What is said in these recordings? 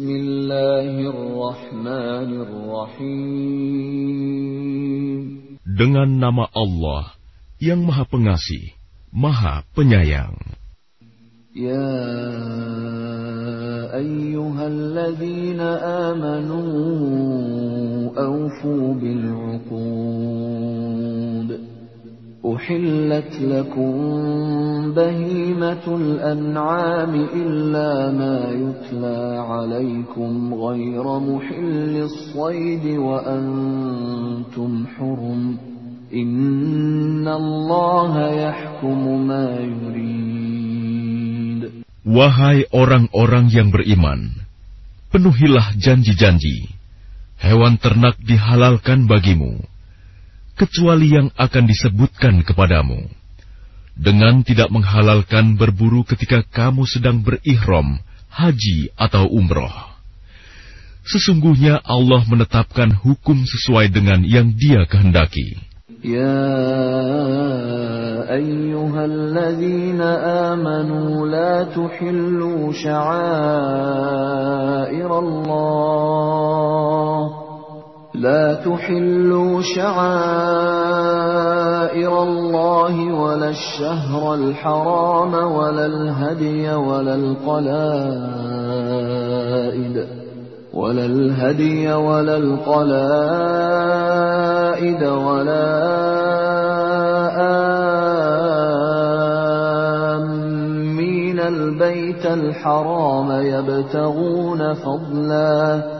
Bismillahirrahmanirrahim. Dengan nama Allah yang Maha Pengasih, Maha Penyayang. Ya ayyuhalladzina amanu awfu bil'uqud. أحلت لكم بهيمة الأنعام إلا ما يتلى عليكم غير محل الصيد وأنتم حرم إن الله يحكم ما يريد Wahai orang-orang yang beriman, penuhilah janji-janji. Hewan ternak dihalalkan bagimu kecuali yang akan disebutkan kepadamu, dengan tidak menghalalkan berburu ketika kamu sedang berihram, haji atau umroh. Sesungguhnya Allah menetapkan hukum sesuai dengan yang Dia kehendaki. Ya ayyuhalladzina amanu la tuhillu sya'airallah لا تحلوا شعائر الله ولا الشهر الحرام ولا الهدي ولا القلائد ولا الهدي ولا القلائد ولا آمين البيت الحرام يبتغون فضلاً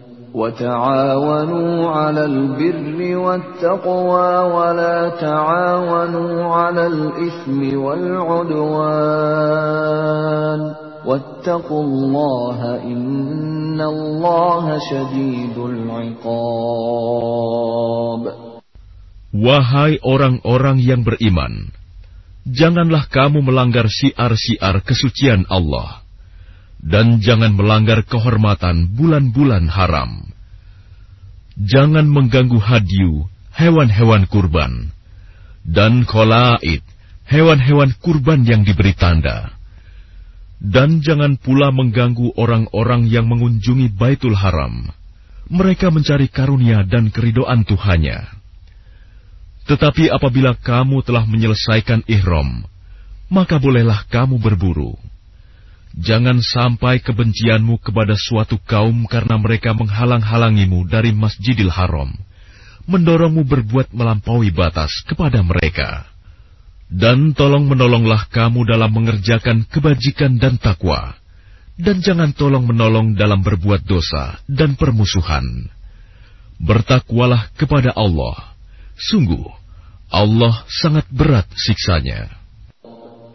وتعاونوا على البر والتقوى ولا تعاونوا على الإثم والعدوان واتقوا الله إن الله شديد العقاب Wahai orang-orang yang beriman, janganlah kamu melanggar siar-siar kesucian Allah dan jangan melanggar kehormatan bulan-bulan haram. Jangan mengganggu hadyu, hewan-hewan kurban, dan kholaid, hewan-hewan kurban yang diberi tanda. Dan jangan pula mengganggu orang-orang yang mengunjungi Baitul Haram. Mereka mencari karunia dan keridoan Tuhannya. Tetapi apabila kamu telah menyelesaikan ihram, maka bolehlah kamu berburu. Jangan sampai kebencianmu kepada suatu kaum karena mereka menghalang-halangimu dari Masjidil Haram, mendorongmu berbuat melampaui batas kepada mereka. Dan tolong menolonglah kamu dalam mengerjakan kebajikan dan takwa, dan jangan tolong menolong dalam berbuat dosa dan permusuhan. Bertakwalah kepada Allah. Sungguh, Allah sangat berat siksanya.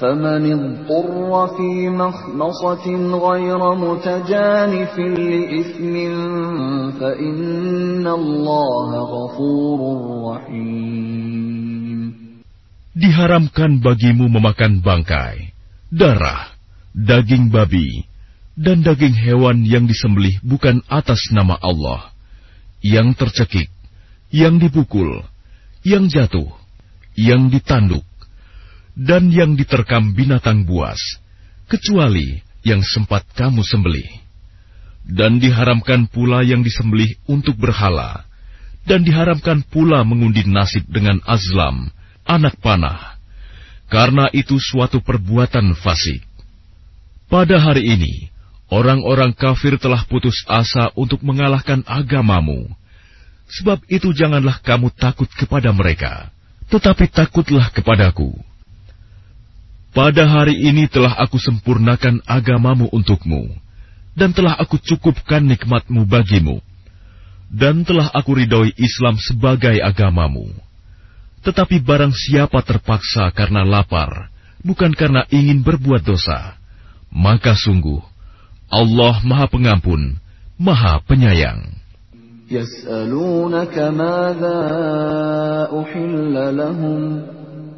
فمن اضطر في مخمصة غير متجانف لإثم فإن الله غفور رحيم diharamkan bagimu memakan bangkai, darah, daging babi, dan daging hewan yang disembelih bukan atas nama Allah, yang tercekik, yang dipukul, yang jatuh, yang ditanduk, dan yang diterkam binatang buas, kecuali yang sempat kamu sembelih. Dan diharamkan pula yang disembelih untuk berhala, dan diharamkan pula mengundi nasib dengan azlam, anak panah, karena itu suatu perbuatan fasik. Pada hari ini, orang-orang kafir telah putus asa untuk mengalahkan agamamu. Sebab itu janganlah kamu takut kepada mereka, tetapi takutlah kepadaku pada hari ini telah aku sempurnakan agamamu untukmu, dan telah aku cukupkan nikmatmu bagimu, dan telah aku ridhoi Islam sebagai agamamu. Tetapi barang siapa terpaksa karena lapar, bukan karena ingin berbuat dosa, maka sungguh Allah Maha Pengampun, Maha Penyayang.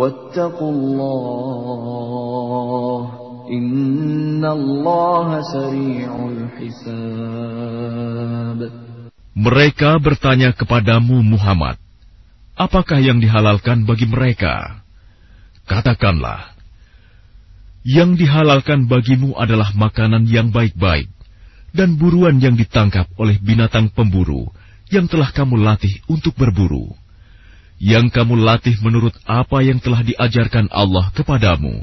واتقوا الله إن الله سريع الحساب Mereka bertanya kepadamu Muhammad, apakah yang dihalalkan bagi mereka? Katakanlah, yang dihalalkan bagimu adalah makanan yang baik-baik dan buruan yang ditangkap oleh binatang pemburu yang telah kamu latih untuk berburu yang kamu latih menurut apa yang telah diajarkan Allah kepadamu.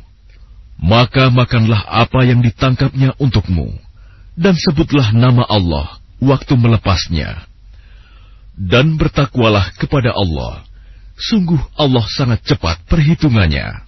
Maka makanlah apa yang ditangkapnya untukmu, dan sebutlah nama Allah waktu melepasnya. Dan bertakwalah kepada Allah. Sungguh Allah sangat cepat perhitungannya.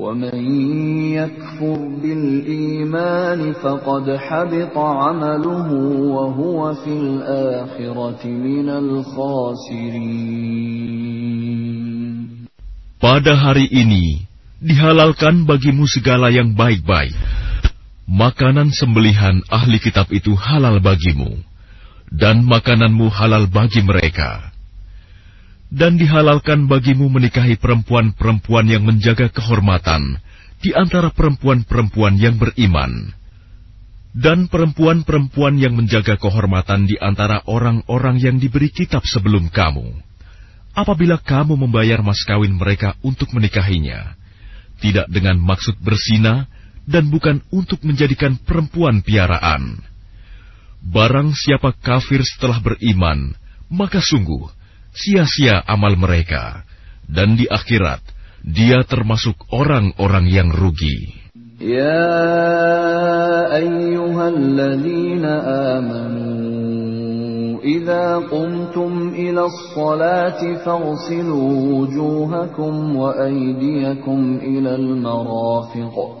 ومن يكفر بالإيمان فقد حبط عمله وهو في الآخرة من الخاسرين Pada hari ini dihalalkan bagimu segala yang baik-baik. Makanan sembelihan ahli kitab itu halal bagimu, dan makananmu halal bagi mereka dan dihalalkan bagimu menikahi perempuan-perempuan yang menjaga kehormatan di antara perempuan-perempuan yang beriman, dan perempuan-perempuan yang menjaga kehormatan di antara orang-orang yang diberi kitab sebelum kamu. Apabila kamu membayar mas kawin mereka untuk menikahinya, tidak dengan maksud bersina dan bukan untuk menjadikan perempuan piaraan. Barang siapa kafir setelah beriman, maka sungguh sia-sia amal mereka, dan di akhirat dia termasuk orang-orang yang rugi. Ya ayyuhalladzina amanu idza qumtum ila as-salati faghsilu wujuhakum wa aydiyakum ila al-marafiq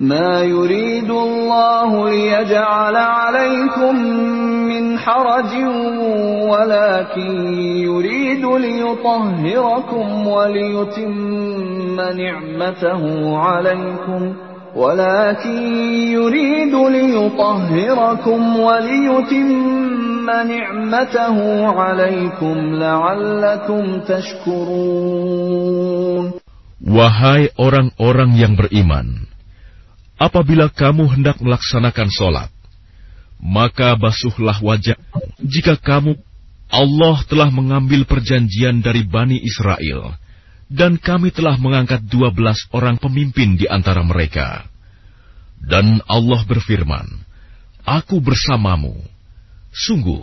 ما يريد الله ليجعل عليكم من حرج ولكن يريد ليطهركم وليتم نعمته عليكم ولكن يريد ليطهركم وليتم نعمته عليكم لعلكم تشكرون. Wahai orang-orang yang beriman, apabila kamu hendak melaksanakan sholat, maka basuhlah wajah. Jika kamu, Allah telah mengambil perjanjian dari Bani Israel, dan kami telah mengangkat dua belas orang pemimpin di antara mereka. Dan Allah berfirman, Aku bersamamu. Sungguh,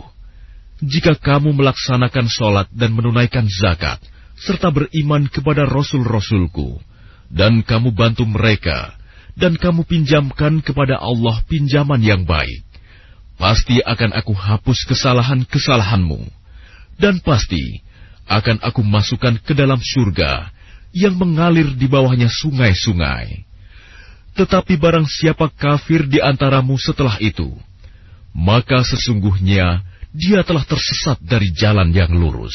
jika kamu melaksanakan sholat dan menunaikan zakat, serta beriman kepada Rasul-Rasulku, dan kamu bantu mereka, dan kamu pinjamkan kepada Allah pinjaman yang baik, pasti akan aku hapus kesalahan-kesalahanmu, dan pasti akan aku masukkan ke dalam surga yang mengalir di bawahnya sungai-sungai. Tetapi barang siapa kafir di antaramu setelah itu, maka sesungguhnya dia telah tersesat dari jalan yang lurus.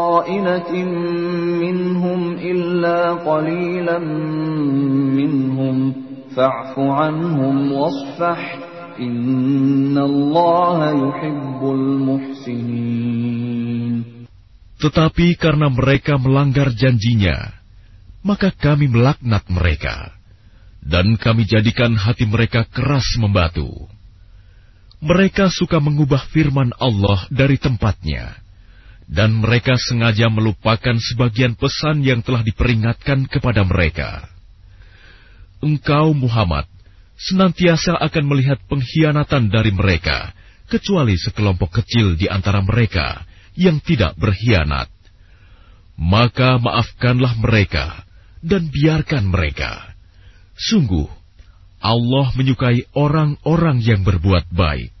خائنة منهم إلا قليلا منهم فاعف عنهم واصفح إن الله يحب المحسنين Tetapi karena mereka melanggar janjinya, maka kami melaknat mereka, dan kami jadikan hati mereka keras membatu. Mereka suka mengubah firman Allah dari tempatnya, dan mereka sengaja melupakan sebagian pesan yang telah diperingatkan kepada mereka. Engkau, Muhammad, senantiasa akan melihat pengkhianatan dari mereka, kecuali sekelompok kecil di antara mereka yang tidak berkhianat. Maka maafkanlah mereka dan biarkan mereka. Sungguh, Allah menyukai orang-orang yang berbuat baik.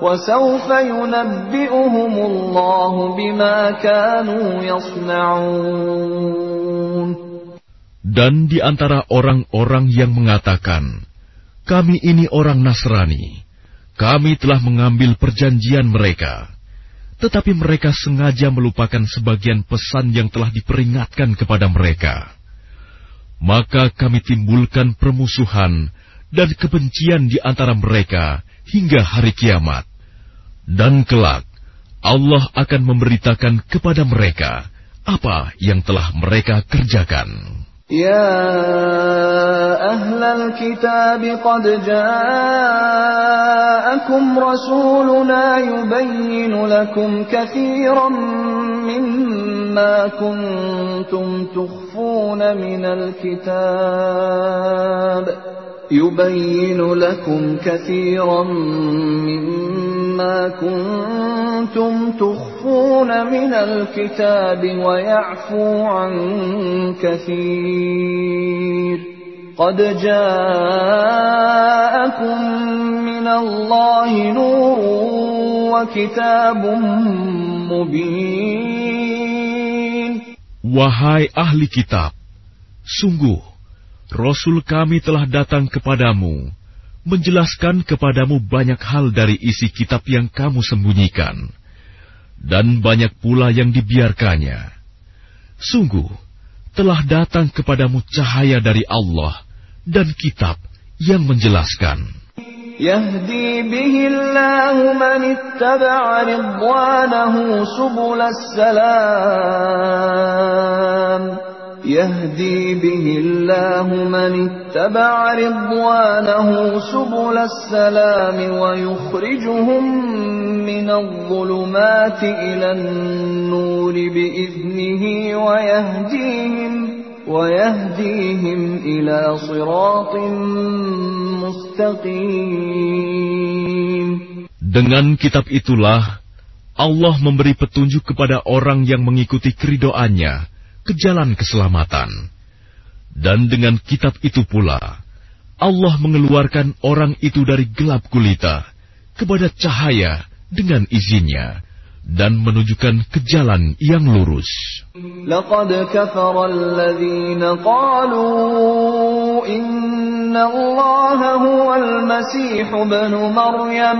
وسوف ينبئهم الله بما كانوا يصنعون Dan di antara orang-orang yang mengatakan, kami ini orang Nasrani, kami telah mengambil perjanjian mereka, tetapi mereka sengaja melupakan sebagian pesan yang telah diperingatkan kepada mereka. Maka kami timbulkan permusuhan dan kebencian di antara mereka hingga hari kiamat. Dan kelak, Allah akan memberitakan kepada mereka apa yang telah mereka kerjakan. يا أهل الكتاب قد جاءكم رسولنا يبين لكم كثيرا مما كنتم تخفون من الكتاب يبين لكم كثيرا مما كنتم تخفون من الكتاب ويعفو عن كثير. قد جاءكم من الله نور وكتاب مبين. Wahai ahli kitab, sungguh Rasul kami telah datang kepadamu, menjelaskan kepadamu banyak hal dari isi kitab yang kamu sembunyikan, dan banyak pula yang dibiarkannya. Sungguh, telah datang kepadamu cahaya dari Allah dan kitab yang menjelaskan. يهدي به الله من اتبع رضوانه سبل السلام يهدي به الله من اتبع رضوانه سبل السلام ويخرجهم من الظلمات إلى النور بإذنه ويهديهم ويهديهم إلى صراط مستقيم Dengan kitab itulah Allah memberi petunjuk kepada orang yang mengikuti keridoannya ke jalan keselamatan. Dan dengan kitab itu pula, Allah mengeluarkan orang itu dari gelap gulita kepada cahaya dengan izinnya dan menunjukkan ke jalan yang lurus. Laqad kafara alladhina qalu inna allaha huwal masih ibn Maryam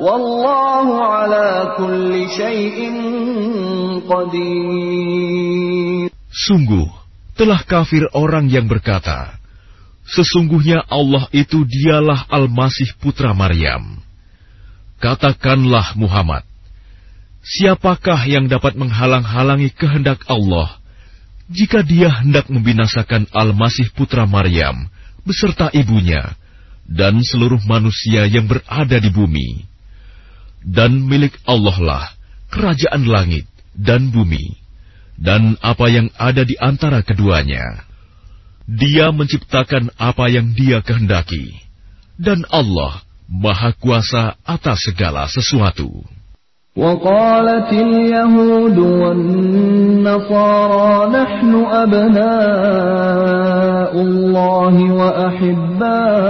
Wallahu ala kulli syai'in qadir. Sungguh, telah kafir orang yang berkata, Sesungguhnya Allah itu dialah Al-Masih Putra Maryam. Katakanlah Muhammad, Siapakah yang dapat menghalang-halangi kehendak Allah jika dia hendak membinasakan Al-Masih Putra Maryam beserta ibunya dan seluruh manusia yang berada di bumi?' Dan milik Allah lah kerajaan langit dan bumi, dan apa yang ada di antara keduanya. Dia menciptakan apa yang dia kehendaki, dan Allah Maha Kuasa atas segala sesuatu. وقالت اليهود والنصارى نحن أبناء الله وأحباؤه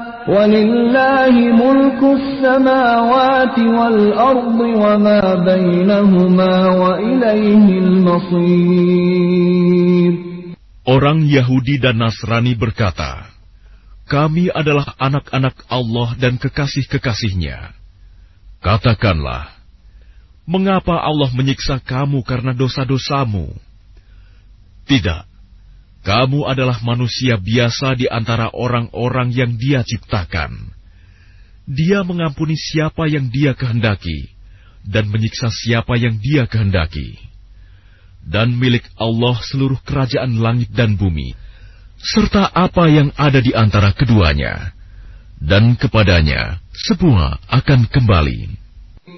ولله ملك السماوات والأرض وما بينهما وإليه المصير Orang Yahudi dan Nasrani berkata, Kami adalah anak-anak Allah dan kekasih-kekasihnya. Katakanlah, mengapa Allah menyiksa kamu karena dosa-dosamu? Tidak, kamu adalah manusia biasa di antara orang-orang yang Dia ciptakan. Dia mengampuni siapa yang Dia kehendaki dan menyiksa siapa yang Dia kehendaki. Dan milik Allah seluruh kerajaan langit dan bumi, serta apa yang ada di antara keduanya, dan kepadanya semua akan kembali.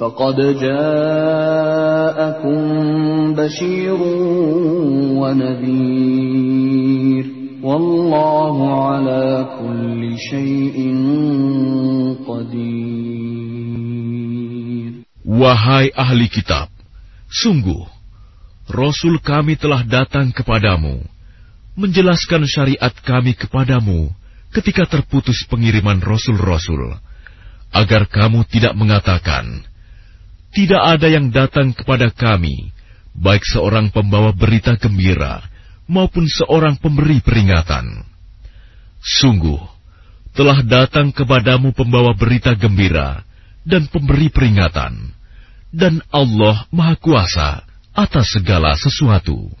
فقد جاءكم بشير ونذير والله على كل شيء قدير Wahai ahli kitab, sungguh Rasul kami telah datang kepadamu, menjelaskan syariat kami kepadamu ketika terputus pengiriman rasul-rasul, agar kamu tidak mengatakan, "Tidak ada yang datang kepada kami, baik seorang pembawa berita gembira maupun seorang pemberi peringatan." Sungguh, telah datang kepadamu pembawa berita gembira dan pemberi peringatan, dan Allah Maha Kuasa atas segala sesuatu.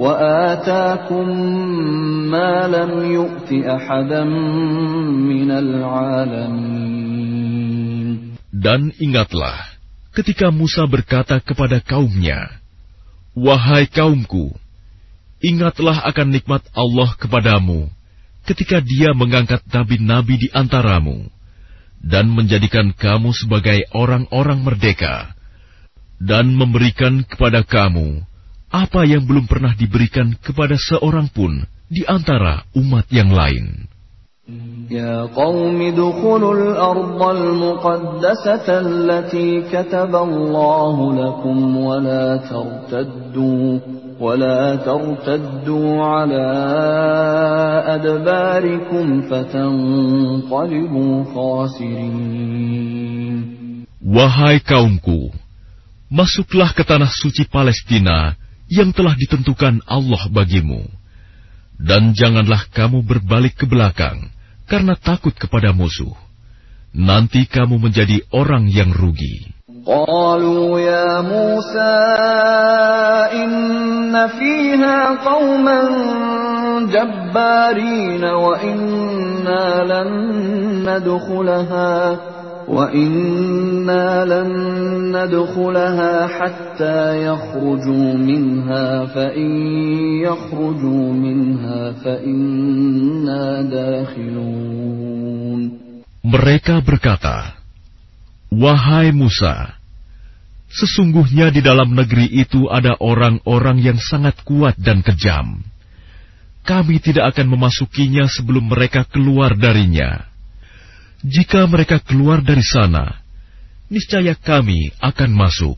وآتاكم ما لم يؤت أحدا من العالمين Dan ingatlah ketika Musa berkata kepada kaumnya, Wahai kaumku, ingatlah akan nikmat Allah kepadamu ketika dia mengangkat nabi-nabi di antaramu dan menjadikan kamu sebagai orang-orang merdeka dan memberikan kepada kamu apa yang belum pernah diberikan kepada seorang pun di antara umat yang lain. يا قوم ادخلوا الأرض المقدسة التي كتب الله لكم ولا ترتدوا ولا ترتدوا على أدباركم فتنقلبوا خاسرين Wahai kaumku, masuklah ke tanah suci Palestina yang telah ditentukan Allah bagimu. Dan janganlah kamu berbalik ke belakang karena takut kepada musuh. Nanti kamu menjadi orang yang rugi. قالوا يا موسى إن فيها قوما جبارين وإنا لن ندخلها وَإِنَّا لَن نَّدْخُلَهَا حَتَّى يَخْرُجُوا مِنْهَا فَإِن يَخْرُجُوا مِنْهَا فَإِنَّا دَاخِلُونَ Mereka berkata, Wahai Musa, sesungguhnya di dalam negeri itu ada orang-orang yang sangat kuat dan kejam. Kami tidak akan memasukinya sebelum mereka keluar darinya. Jika mereka keluar dari sana, niscaya kami akan masuk.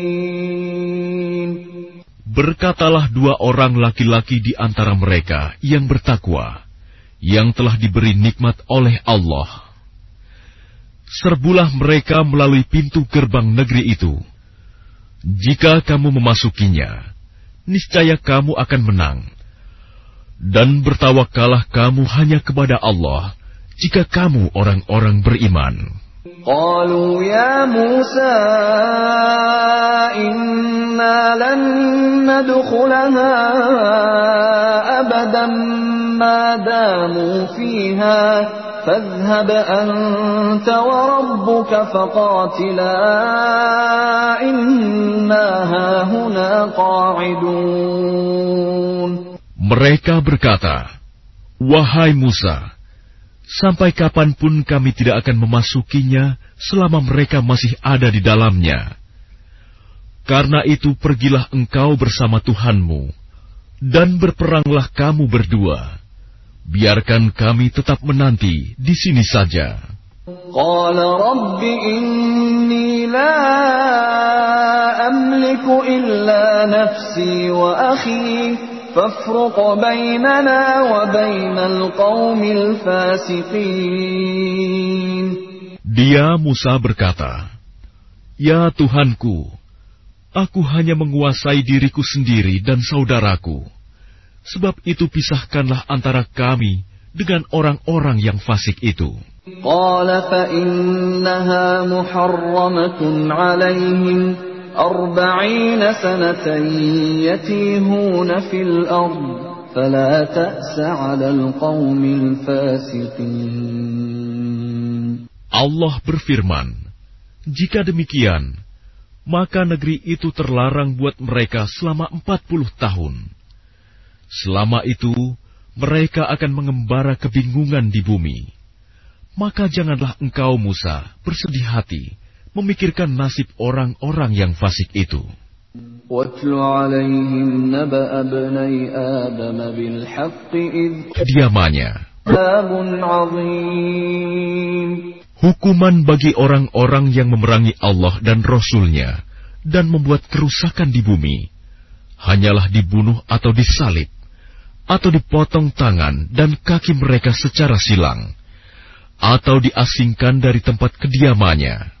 Berkatalah dua orang laki-laki di antara mereka yang bertakwa, yang telah diberi nikmat oleh Allah. Serbulah mereka melalui pintu gerbang negeri itu. Jika kamu memasukinya, niscaya kamu akan menang. Dan bertawakalah kamu hanya kepada Allah, jika kamu orang-orang beriman. قالوا يا موسى إنا لن ندخلها أبدا ما داموا فيها. فاذهب أنت وربك فقاتلا إنا هاهنا قاعدون. Mereka berkata, Wahai Musa, sampai kapan pun kami tidak akan memasukinya selama mereka masih ada di dalamnya. Karena itu pergilah engkau bersama Tuhanmu, dan berperanglah kamu berdua. Biarkan kami tetap menanti di sini saja. Qala Rabbi inni la amliku illa nafsi wa akhi. Dia Musa berkata, Ya Tuhanku, aku hanya menguasai diriku sendiri dan saudaraku. Sebab itu pisahkanlah antara kami dengan orang-orang yang fasik itu. Qala fa innaha muharramatun أربعين سنة يتيهون في الأرض فلا تأس على القوم الفاسقين Allah berfirman, Jika demikian, maka negeri itu terlarang buat mereka selama empat puluh tahun. Selama itu, mereka akan mengembara kebingungan di bumi. Maka janganlah engkau, Musa, bersedih hati, memikirkan nasib orang-orang yang fasik itu. Kediamannya Hukuman bagi orang-orang yang memerangi Allah dan Rasulnya dan membuat kerusakan di bumi hanyalah dibunuh atau disalib atau dipotong tangan dan kaki mereka secara silang atau diasingkan dari tempat kediamannya.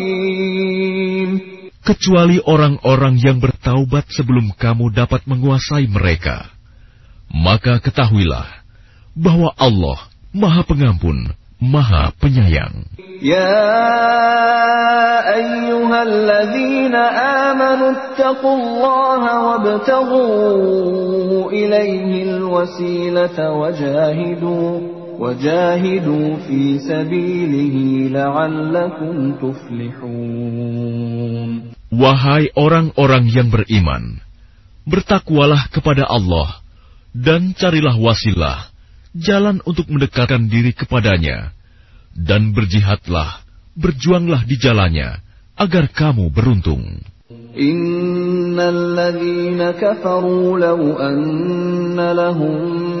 kecuali orang-orang yang bertaubat sebelum kamu dapat menguasai mereka. Maka ketahuilah bahwa Allah Maha Pengampun, Maha Penyayang. يا أيها الذين آمنوا اتقوا الله وابتغوا إليه الوسيلة وجاهدوا وجاهدوا في سبيله لعلكم تفلحون Wahai orang-orang yang beriman, bertakwalah kepada Allah dan carilah wasilah, jalan untuk mendekatkan diri kepadanya, dan berjihadlah, berjuanglah di jalannya, agar kamu beruntung. Innal ladzina kafaru law anna lahum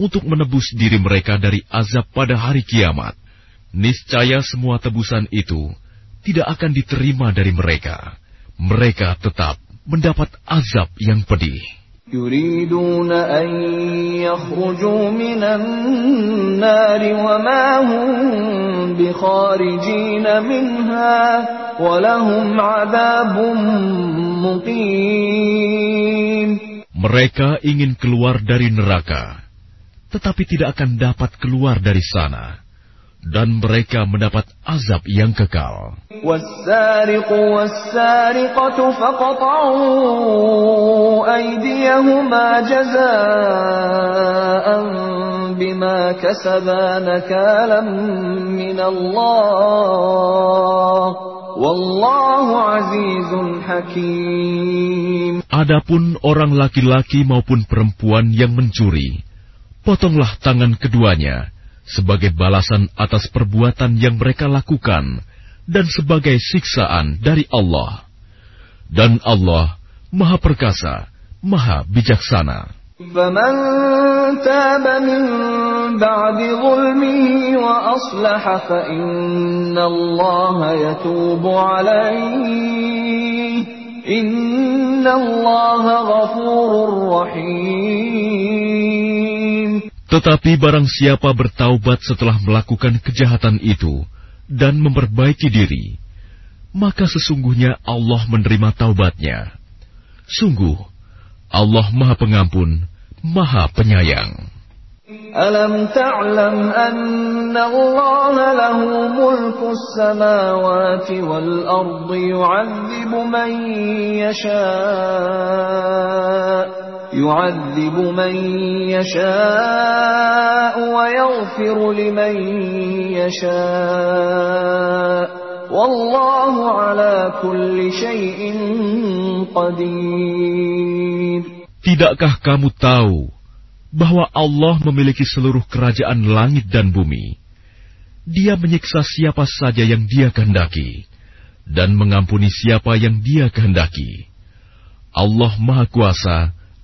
untuk menebus diri mereka dari azab pada hari kiamat, niscaya semua tebusan itu tidak akan diterima dari mereka. Mereka tetap mendapat azab yang pedih. يريدون أن يخرجوا من النار وما هم بخارجين منها ولهم عذاب مقيم Mereka ingin keluar dari neraka, tetapi tidak akan dapat keluar dari sana, dan mereka mendapat azab yang kekal. والسارق والسارقة فقطعوا أيديهما جزاء بما كسبا نكالا من الله والله عزيز حكيم Adapun orang laki-laki maupun perempuan yang mencuri, potonglah tangan keduanya sebagai balasan atas perbuatan yang mereka lakukan dan sebagai siksaan dari Allah. Dan Allah Maha Perkasa, Maha Bijaksana. فمن تاب من بعد ظلمه وأصلح فإن الله يتوب عليه إن الله غفور رحيم tetapi barang siapa bertaubat setelah melakukan kejahatan itu dan memperbaiki diri, maka sesungguhnya Allah menerima taubatnya. Sungguh, Allah Maha Pengampun, Maha Penyayang. Alam ta'lam anna Allah lahu mulku samawati wal ardi yu'adzibu man yashaa. يعذب من يشاء ويغفر لمن يشاء والله على كل شيء قدير Tidakkah kamu tahu bahwa Allah memiliki seluruh kerajaan langit dan bumi. Dia menyiksa siapa saja yang Dia kehendaki dan mengampuni siapa yang Dia kehendaki. Allah Maha Kuasa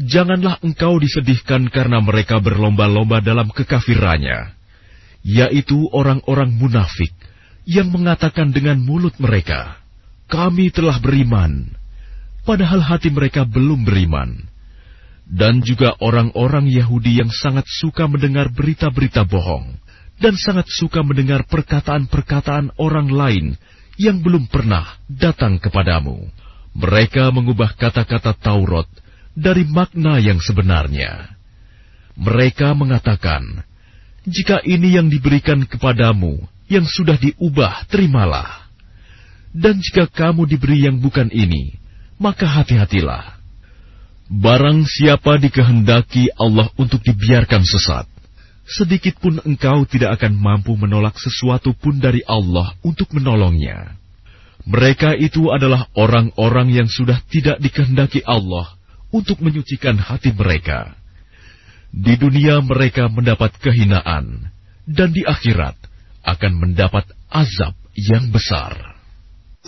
janganlah engkau disedihkan karena mereka berlomba-lomba dalam kekafirannya, yaitu orang-orang munafik yang mengatakan dengan mulut mereka, "Kami telah beriman," padahal hati mereka belum beriman. Dan juga orang-orang Yahudi yang sangat suka mendengar berita-berita bohong dan sangat suka mendengar perkataan-perkataan orang lain yang belum pernah datang kepadamu. Mereka mengubah kata-kata Taurat dari makna yang sebenarnya. Mereka mengatakan, "Jika ini yang diberikan kepadamu, yang sudah diubah, terimalah. Dan jika kamu diberi yang bukan ini, maka hati-hatilah. Barang siapa dikehendaki Allah untuk dibiarkan sesat, sedikit pun engkau tidak akan mampu menolak sesuatu pun dari Allah untuk menolongnya." Mereka itu adalah orang-orang yang sudah tidak dikehendaki Allah untuk menyucikan hati mereka. Di dunia mereka mendapat kehinaan, dan di akhirat akan mendapat azab yang besar.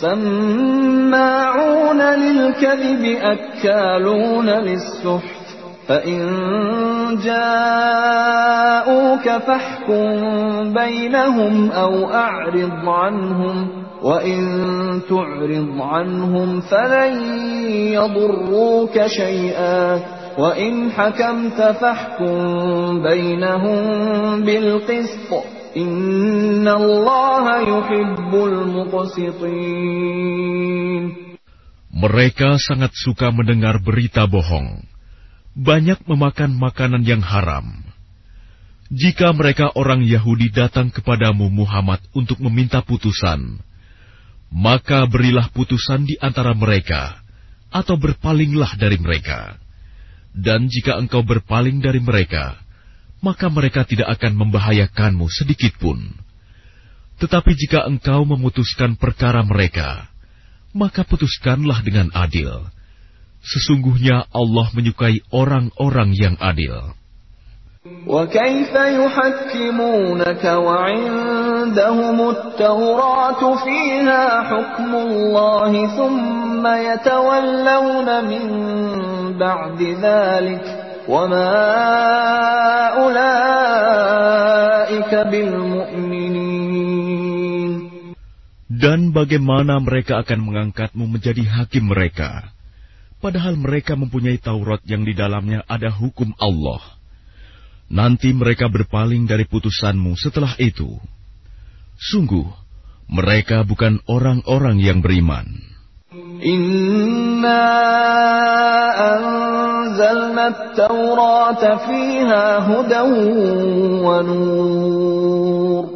سماعون للكذب أكالون للسحت فإن جاءوك فاحكم بينهم أو أعرض عنهم وإن تعرض عنهم فلن يضروك شيئا وإن حكمت فاحكم بينهم بالقسط إن الله يحب المقسطين Mereka sangat suka mendengar berita bohong, banyak memakan makanan yang haram. Jika mereka orang Yahudi datang kepadamu Muhammad untuk meminta putusan, maka berilah putusan di antara mereka, atau berpalinglah dari mereka. Dan jika engkau berpaling dari mereka, maka mereka tidak akan membahayakanmu sedikit pun. Tetapi jika engkau memutuskan perkara mereka, maka putuskanlah dengan adil. Sesungguhnya Allah menyukai orang-orang yang adil. وكيف يحكمونك وعندهم التوراة فيها حكم الله ثم يتولون من بعد ذلك وما أولئك بالمؤمنين Dan bagaimana mereka akan mengangkatmu menjadi hakim mereka, padahal mereka mempunyai Taurat yang di dalamnya ada hukum Allah. Nanti mereka berpaling dari putusanmu setelah itu. Sungguh, mereka bukan orang-orang yang beriman. Inna anzalna taurata fiha hudan wa nur.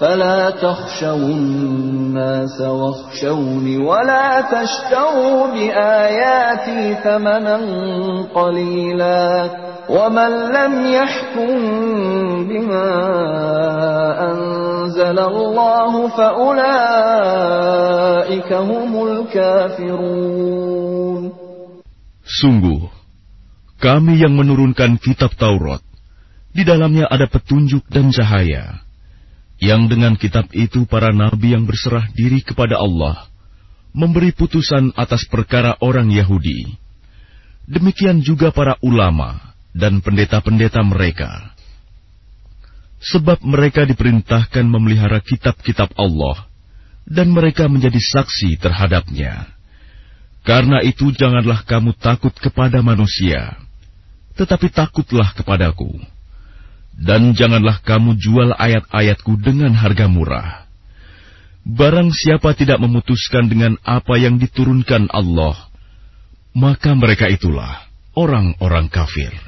فلا تخشوا الناس واخشوني ولا تشتروا بآياتي ثمنا قليلا ومن لم يحكم بما أنزل الله فأولئك هم الكافرون. Sungguh, kami yang menurunkan kitab Taurat, di dalamnya ada petunjuk dan cahaya, yang dengan kitab itu para nabi yang berserah diri kepada Allah, memberi putusan atas perkara orang Yahudi. Demikian juga para ulama dan pendeta-pendeta mereka. Sebab mereka diperintahkan memelihara kitab-kitab Allah, dan mereka menjadi saksi terhadapnya. Karena itu janganlah kamu takut kepada manusia, tetapi takutlah kepadaku. Dan janganlah kamu jual ayat-ayatku dengan harga murah. Barang siapa tidak memutuskan dengan apa yang diturunkan Allah, maka mereka itulah orang-orang kafir.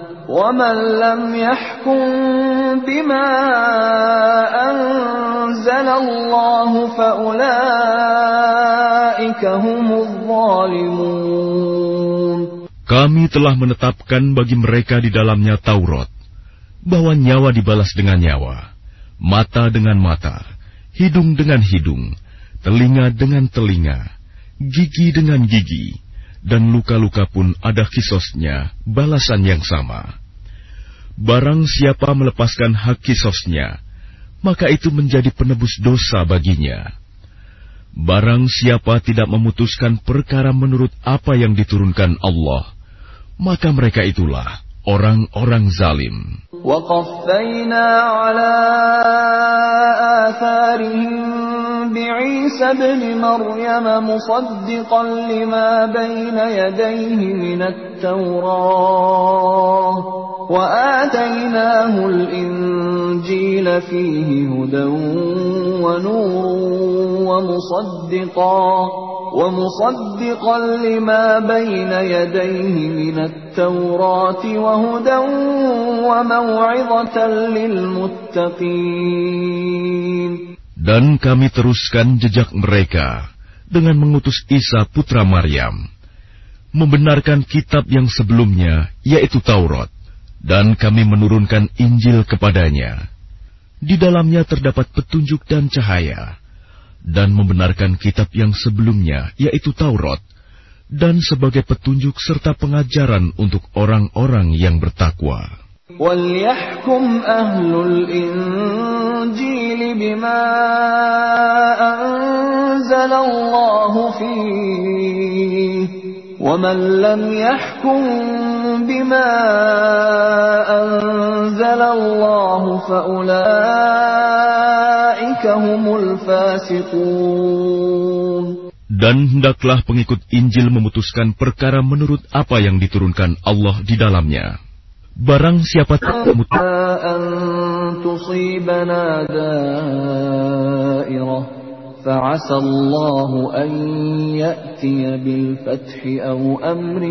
ومن لم يحكم بما أنزل الله فأولئك هم الظالمون Kami telah menetapkan bagi mereka di dalamnya Taurat, bahwa nyawa dibalas dengan nyawa, mata dengan mata, hidung dengan hidung, telinga dengan telinga, gigi dengan gigi, dan luka-luka pun ada kisosnya, balasan yang sama. Barang siapa melepaskan hak kisosnya, maka itu menjadi penebus dosa baginya. Barang siapa tidak memutuskan perkara menurut apa yang diturunkan Allah, maka mereka itulah orang-orang zalim. وقفينا على آثارهم بعيسى ابن مريم مصدقا لما بين يديه من التوراة وآتيناه الإنجيل فيه هدى ونور ومصدقا ومصدقا لما بين يديه من التوراة وهدى وموعظة للمتقين Dan kami teruskan jejak mereka dengan mengutus Isa putra Maryam, membenarkan kitab yang sebelumnya, yaitu Taurat, dan kami menurunkan Injil kepadanya. Di dalamnya terdapat petunjuk dan cahaya, dan membenarkan kitab yang sebelumnya, yaitu Taurat, dan sebagai petunjuk serta pengajaran untuk orang-orang yang bertakwa. وليحكم أهل الإنجيل بما أنزل الله فيه ومن لم يحكم بما أنزل الله فأولئك هم الفاسقون Dan hendaklah pengikut Injil memutuskan perkara menurut apa yang diturunkan Allah di dalamnya. Barang siapa tak memutuskan أن تصيبنا دائرة فعسى الله أن يأتي بالفتح أو أمر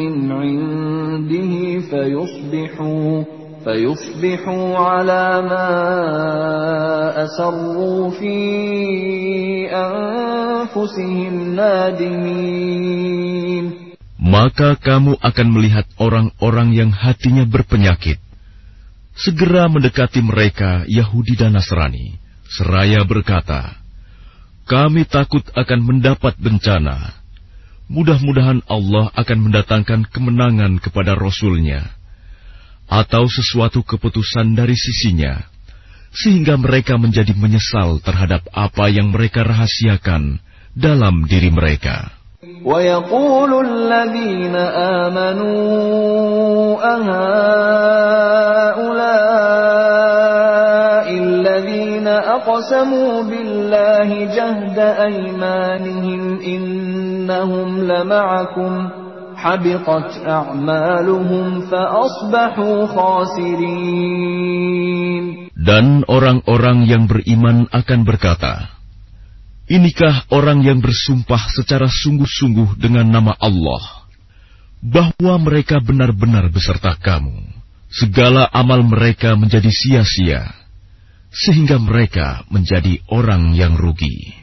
من عنده فيصبحوا فيصبحوا على ما أسروا في أنفسهم نادمين maka kamu akan melihat orang-orang yang hatinya berpenyakit. Segera mendekati mereka Yahudi dan Nasrani, seraya berkata, Kami takut akan mendapat bencana. Mudah-mudahan Allah akan mendatangkan kemenangan kepada Rasul-Nya, atau sesuatu keputusan dari sisinya, sehingga mereka menjadi menyesal terhadap apa yang mereka rahasiakan dalam diri mereka. ويقول الذين آمنوا أهؤلاء الذين أقسموا بالله جهد أيمانهم إنهم لمعكم habiqat a'maluhum faasbahu khasirin. Dan orang-orang yang beriman akan berkata, Inikah orang yang bersumpah secara sungguh-sungguh dengan nama Allah, bahwa mereka benar-benar beserta kamu. Segala amal mereka menjadi sia-sia, sehingga mereka menjadi orang yang rugi.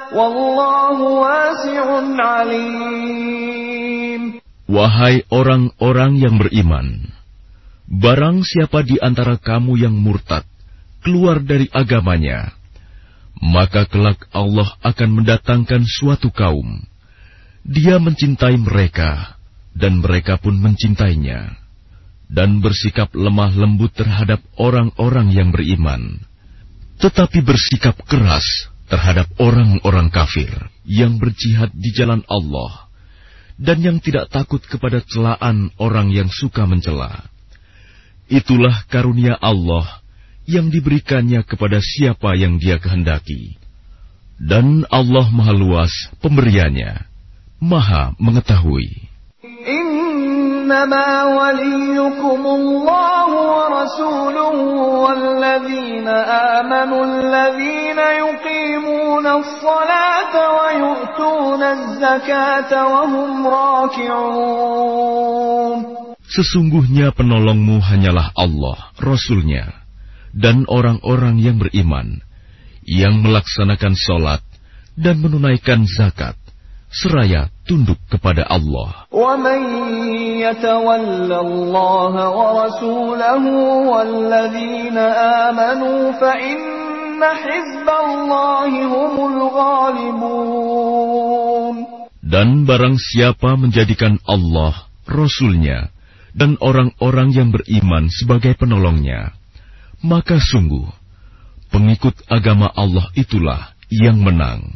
Wahai orang-orang yang beriman, barang siapa di antara kamu yang murtad keluar dari agamanya, maka kelak Allah akan mendatangkan suatu kaum. Dia mencintai mereka, dan mereka pun mencintainya, dan bersikap lemah lembut terhadap orang-orang yang beriman, tetapi bersikap keras terhadap orang-orang kafir yang berjihad di jalan Allah dan yang tidak takut kepada celaan orang yang suka mencela. Itulah karunia Allah yang diberikannya kepada siapa yang Dia kehendaki. Dan Allah Maha Luas pemberiannya, Maha mengetahui. إنما وليكم الله ورسوله والذين آمنوا الذين يقيمون الصلاة ويؤتون الزكاة وهم راكعون Sesungguhnya penolongmu hanyalah Allah, Rasulnya, dan orang-orang yang beriman, yang melaksanakan sholat dan menunaikan zakat, seraya tunduk kepada Allah. Dan barang siapa menjadikan Allah, Rasulnya, dan orang-orang yang beriman sebagai penolongnya, maka sungguh, pengikut agama Allah itulah yang menang.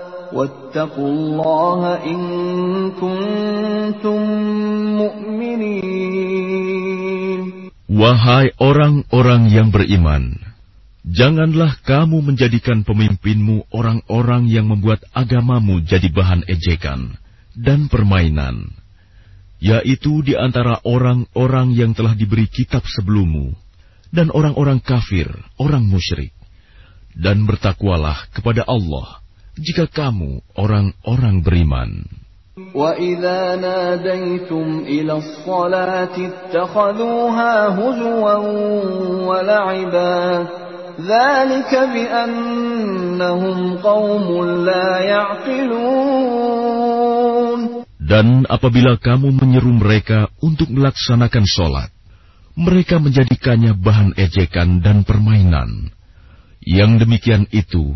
Wahai orang-orang yang beriman, janganlah kamu menjadikan pemimpinmu orang-orang yang membuat agamamu jadi bahan ejekan dan permainan, yaitu di antara orang-orang yang telah diberi kitab sebelummu dan orang-orang kafir, orang musyrik. Dan bertakwalah kepada Allah jika kamu orang-orang beriman. Dan apabila kamu menyeru mereka untuk melaksanakan sholat, mereka menjadikannya bahan ejekan dan permainan. Yang demikian itu,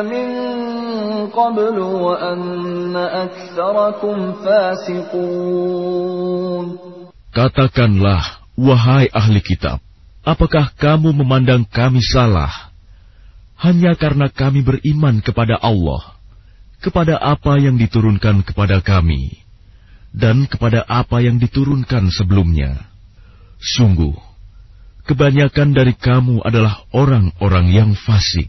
من قبل وأن أكثركم فاسقون Katakanlah, wahai ahli kitab, apakah kamu memandang kami salah hanya karena kami beriman kepada Allah, kepada apa yang diturunkan kepada kami, dan kepada apa yang diturunkan sebelumnya? Sungguh, kebanyakan dari kamu adalah orang-orang yang fasik.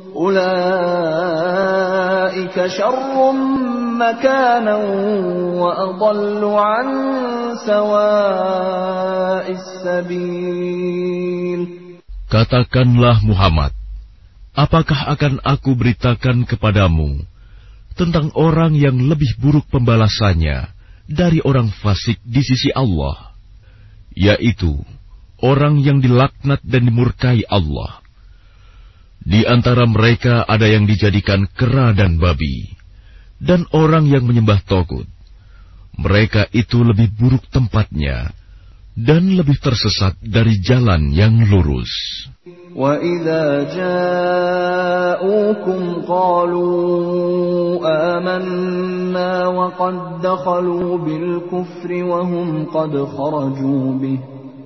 Katakanlah Muhammad, apakah akan aku beritakan kepadamu tentang orang yang lebih buruk pembalasannya dari orang fasik di sisi Allah, yaitu orang yang dilaknat dan dimurkai Allah. Di antara mereka ada yang dijadikan kera dan babi, dan orang yang menyembah togut. Mereka itu lebih buruk tempatnya, dan lebih tersesat dari jalan yang lurus. وإذا جاءوكم قالوا آمنا وقد دخلوا بالكفر وهم قد خرجوا به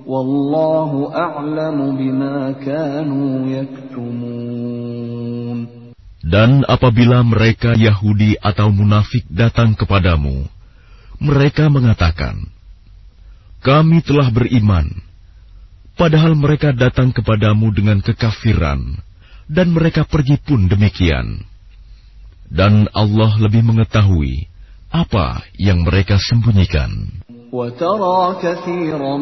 والله أعلم بما كانوا يكتمون dan apabila mereka Yahudi atau munafik datang kepadamu, mereka mengatakan, Kami telah beriman, padahal mereka datang kepadamu dengan kekafiran, dan mereka pergi pun demikian. Dan Allah lebih mengetahui apa yang mereka sembunyikan. وترى كثيرا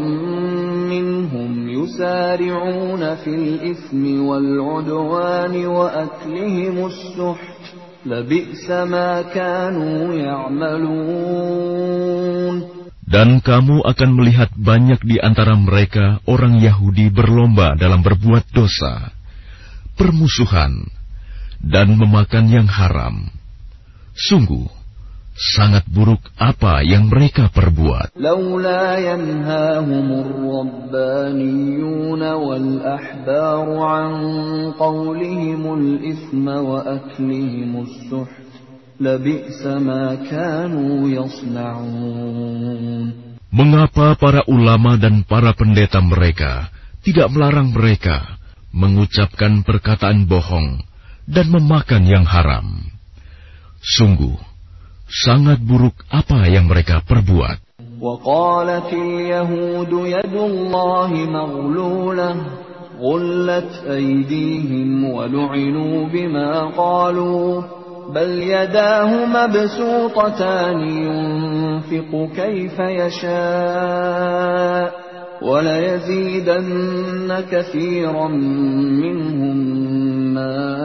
منهم يسارعون في الإثم والعدوان وأكلهم السحت لبئس ما كانوا يعملون Dan kamu akan melihat banyak di antara mereka orang Yahudi berlomba dalam berbuat dosa, permusuhan, dan memakan yang haram. Sungguh, sangat buruk apa yang mereka perbuat. Mengapa para ulama dan para pendeta mereka tidak melarang mereka mengucapkan perkataan bohong dan memakan yang haram? Sungguh, sangat buruk apa yang mereka perbuat. وقالت اليهود يد الله مغلولة غلت أيديهم ولعنوا بما قالوا بل يداه مبسوطتان ينفق كيف يشاء وليزيدن كثيرا منهم ما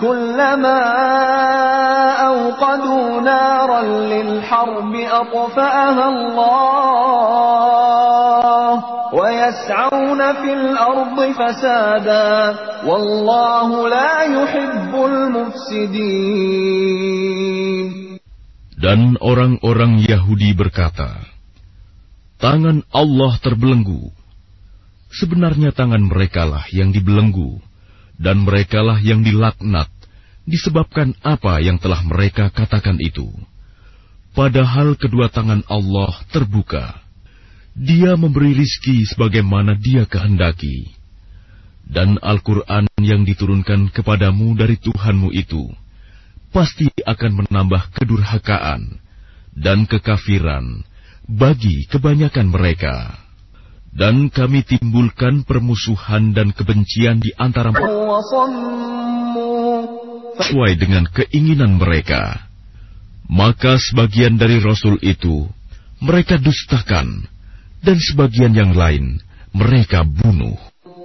كلما أوقدوا نارا للحرب أطفأها الله ويسعون في الأرض فسادا والله لا يحب المفسدين Dan orang-orang Yahudi berkata, Tangan Allah terbelenggu. Sebenarnya tangan merekalah yang dibelenggu, dan merekalah yang dilaknat, disebabkan apa yang telah mereka katakan itu. Padahal kedua tangan Allah terbuka. Dia memberi rizki sebagaimana dia kehendaki. Dan Al-Quran yang diturunkan kepadamu dari Tuhanmu itu pasti akan menambah kedurhakaan dan kekafiran bagi kebanyakan mereka. Dan kami timbulkan permusuhan dan kebencian di antara sesuai dengan keinginan mereka. Maka sebagian dari Rasul itu mereka dustakan, dan sebagian yang lain mereka bunuh.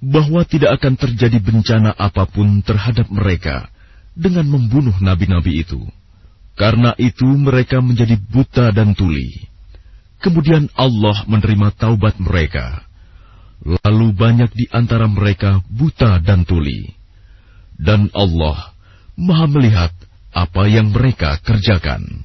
bahwa tidak akan terjadi bencana apa pun terhadap mereka dengan membunuh nabi-nabi itu. Karena itu mereka menjadi buta dan tuli. Kemudian Allah menerima taubat mereka. Lalu banyak di antara mereka buta dan tuli. Dan Allah maha melihat apa yang mereka kerjakan.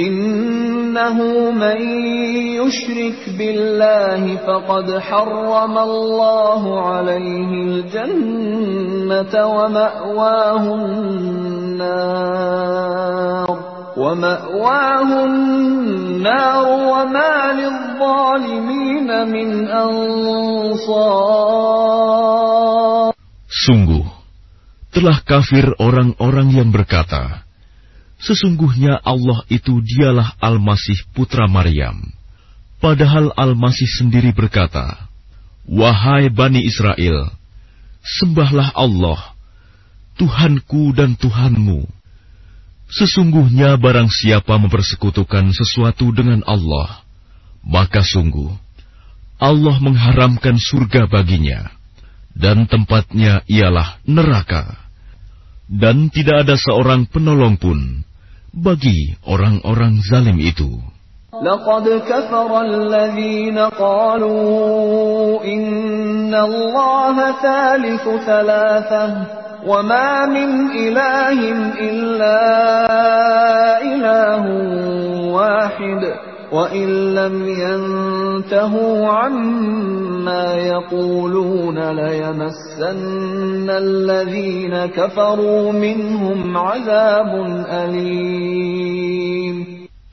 Innahu man yushrik billahi alaihi al-jannata wa ma'wahu wa ma'wahu wa min Sungguh telah kafir orang-orang yang berkata Sesungguhnya Allah itu dialah Al-Masih putra Maryam. Padahal Al-Masih sendiri berkata, Wahai Bani Israel, sembahlah Allah, Tuhanku dan Tuhanmu. Sesungguhnya barang siapa mempersekutukan sesuatu dengan Allah, maka sungguh Allah mengharamkan surga baginya, dan tempatnya ialah neraka. Dan tidak ada seorang penolong pun bagi orang-orang zalim itu. لقد كفر الذين قالوا إن الله ثالث ثلاثة وما من إله إلا إله واحد وإن لم ينتهوا عما يقولون ليمسن الذين كفروا منهم عذاب أليم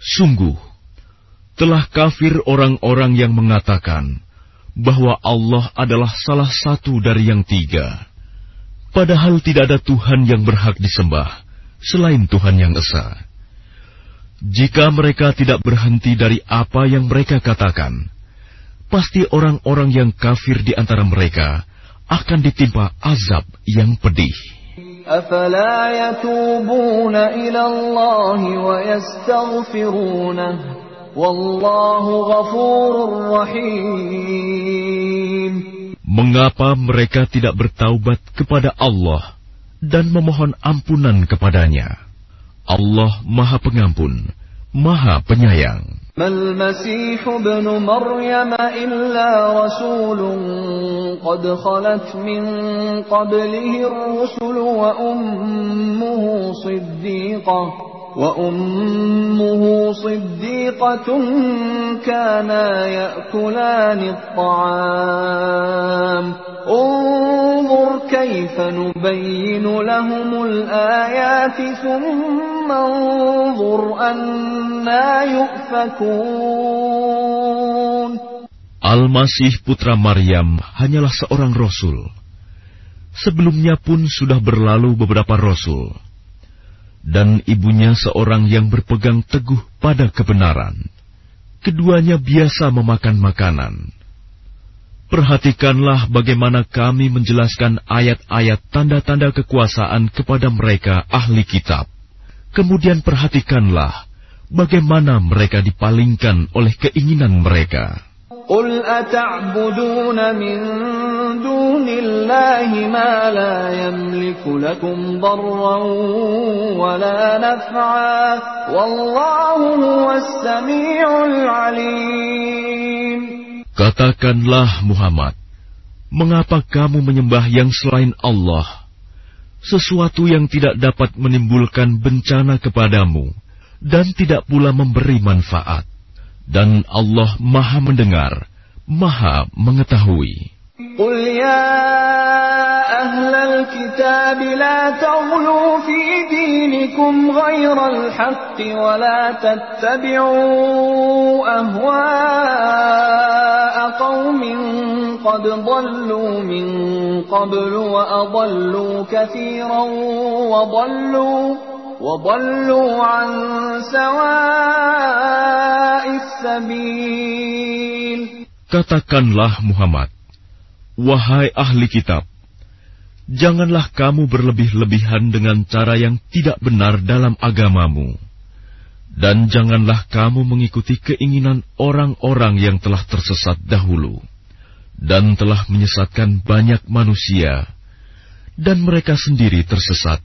Sungguh, telah kafir orang-orang yang mengatakan bahwa Allah adalah salah satu dari yang tiga. Padahal tidak ada Tuhan yang berhak disembah selain Tuhan yang Esa. jika mereka tidak berhenti dari apa yang mereka katakan, pasti orang-orang yang kafir di antara mereka akan ditimpa azab yang pedih. Mengapa mereka tidak bertaubat kepada Allah dan memohon ampunan kepadanya? Allah Maha Pengampun, Maha Penyayang. ما المسيح ابن مريم إلا رسول قد خلت من قبله الرسل وأمه صديقة وأمه صديقة كانا يأكلان الطعام انظر كيف نبين لهم الآيات ثم انظر أنا يؤفكون Al-Masih putra Maryam hanyalah seorang rasul. Sebelumnya pun sudah berlalu beberapa rasul. Dan ibunya seorang yang berpegang teguh pada kebenaran. Keduanya biasa memakan makanan. Perhatikanlah bagaimana kami menjelaskan ayat-ayat tanda-tanda kekuasaan kepada mereka ahli kitab. Kemudian perhatikanlah bagaimana mereka dipalingkan oleh keinginan mereka. قل أتعبدون من دون الله ما لا يملك لكم ضرا ولا نفعا والله هو السميع العليم Katakanlah Muhammad, mengapa kamu menyembah yang selain Allah, sesuatu yang tidak dapat menimbulkan bencana kepadamu dan tidak pula memberi manfaat, Dan Allah Maha Mendengar, Maha Mengetahui. قل يا أهل الكتاب لا تغلوا في دينكم غير الحق ولا تتبعوا أهواء قوم قد ضلوا من قبل وأضلوا كثيرا وضلوا وضلوا عن سواء السبيل Katakanlah Muhammad, Wahai ahli kitab, janganlah kamu berlebih-lebihan dengan cara yang tidak benar dalam agamamu. Dan janganlah kamu mengikuti keinginan orang-orang yang telah tersesat dahulu, dan telah menyesatkan banyak manusia, dan mereka sendiri tersesat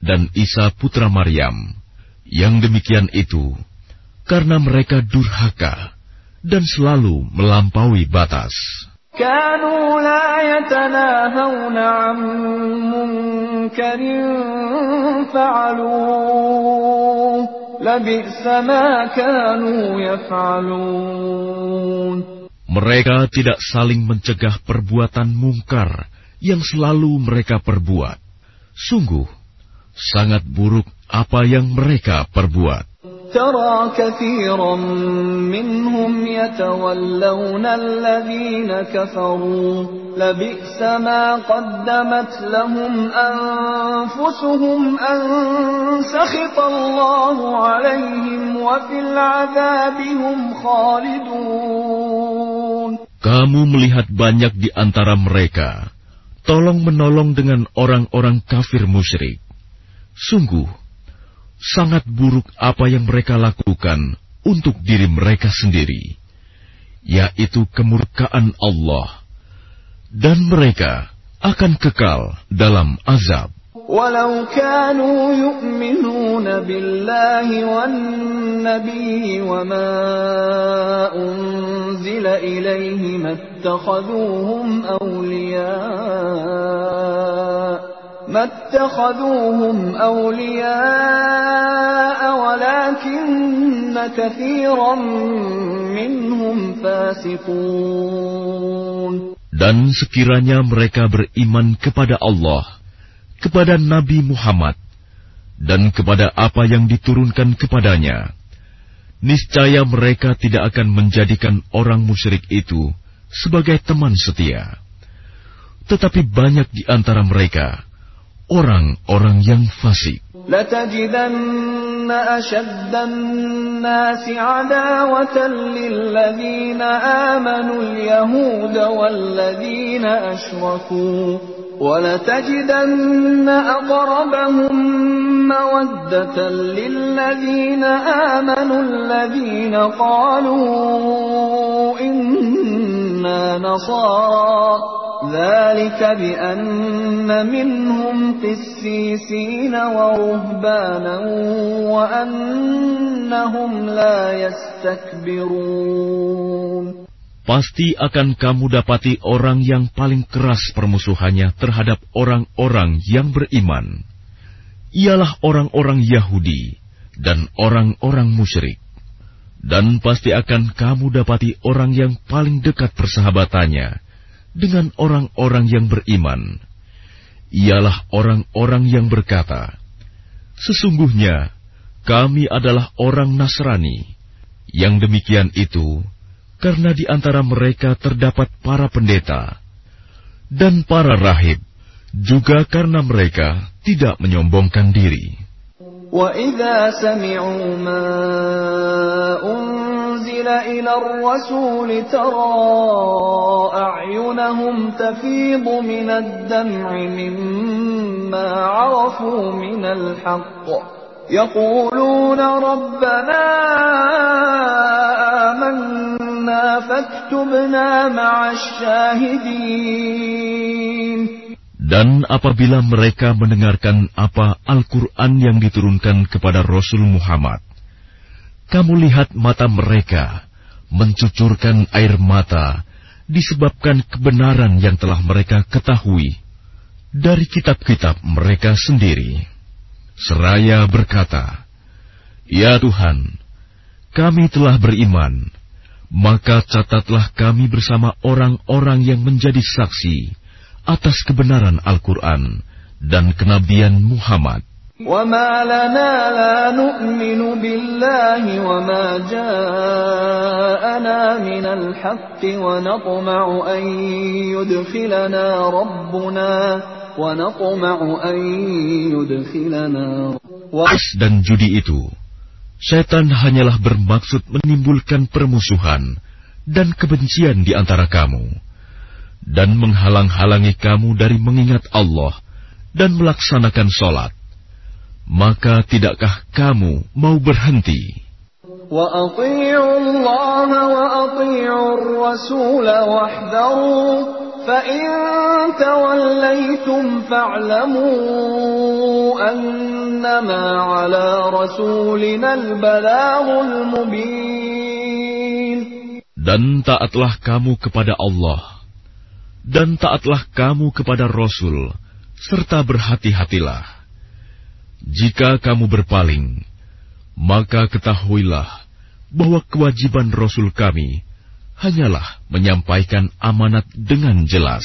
dan Isa putra Maryam. Yang demikian itu karena mereka durhaka dan selalu melampaui batas. Mereka tidak saling mencegah perbuatan mungkar yang selalu mereka perbuat. Sungguh, sangat buruk apa yang mereka perbuat. ترى كثيرا منهم يتولون الذين كفروا لبئس ما قدمت لهم أنفسهم أن سخط الله عليهم وفي العذاب هم خالدون Kamu melihat banyak di antara mereka, tolong menolong dengan orang-orang kafir musyrik. Sungguh, sangat buruk apa yang mereka lakukan untuk diri mereka sendiri, yaitu kemurkaan Allah, dan mereka akan kekal dalam azab. ولو كانوا يؤمنون بالله والنبي وما أنزل إليه ما اتخذوهم أولياء ما اتخذوهم أولياء ولكن كثيرا منهم فاسقون Dan sekiranya mereka beriman kepada Allah, kepada Nabi Muhammad, dan kepada apa yang diturunkan kepadanya, niscaya mereka tidak akan menjadikan orang musyrik itu sebagai teman setia. Tetapi banyak di antara mereka orang-orang yang fasik. لتجدن أشد الناس عداوة للذين آمنوا اليهود والذين أشركوا ولتجدن أقربهم مودة للذين آمنوا الذين قالوا إنا نصارى ذلك بأن منهم قسيسين ورهبانا وأنهم لا يستكبرون Pasti akan kamu dapati orang yang paling keras permusuhannya terhadap orang-orang yang beriman. Ialah orang-orang Yahudi dan orang-orang musyrik. Dan pasti akan kamu dapati orang yang paling dekat persahabatannya dengan orang-orang yang beriman, ialah orang-orang yang berkata, Sesungguhnya kami adalah orang Nasrani. Yang demikian itu karena di antara mereka terdapat para pendeta dan para rahib, juga karena mereka tidak menyombongkan diri. وَإِذَا سَمِعُوا مَا أُنزِلَ إِلَى الرَّسُولِ تَرَىٰ أَعْيُنَهُمْ تَفِيضُ مِنَ الدَّمْعِ مِمَّا عَرَفُوا مِنَ الْحَقِّ يَقُولُونَ رَبَّنَا آمَنَّا فَاكْتُبْنَا مَعَ الشَّاهِدِينَ Dan apabila mereka mendengarkan apa Al-Quran yang diturunkan kepada Rasul Muhammad, kamu lihat mata mereka mencucurkan air mata disebabkan kebenaran yang telah mereka ketahui dari kitab-kitab mereka sendiri. Seraya berkata, Ya Tuhan, kami telah beriman, maka catatlah kami bersama orang-orang yang menjadi saksi atas kebenaran Al-Quran dan kenabian Muhammad. وما لنا لا نؤمن بالله وما جاءنا من الحق ونطمع أن يدخلنا ربنا ونطمع أن يدخلنا As dan judi itu, setan hanyalah bermaksud menimbulkan permusuhan dan kebencian di antara kamu dan menghalang-halangi kamu dari mengingat Allah dan melaksanakan sholat, maka tidakkah kamu mau berhenti? وأطيعوا الله وأطيعوا الرسول واحذروا فإن توليتم فاعلموا أنما على رسولنا البلاغ المبين Dan taatlah kamu kepada Allah dan taatlah kamu kepada Rasul, serta berhati-hatilah. jika kamu berpaling, maka ketahuilah bahwa kewajiban Rasul kami hanyalah menyampaikan amanat dengan jelas.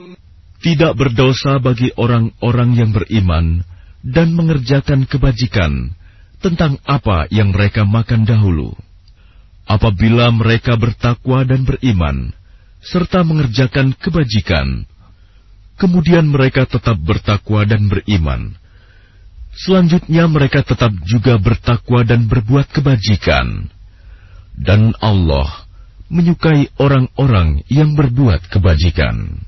Tidak berdosa bagi orang-orang yang beriman dan mengerjakan kebajikan tentang apa yang mereka makan dahulu. Apabila mereka bertakwa dan beriman, serta mengerjakan kebajikan, kemudian mereka tetap bertakwa dan beriman. Selanjutnya mereka tetap juga bertakwa dan berbuat kebajikan. Dan Allah menyukai orang-orang yang berbuat kebajikan.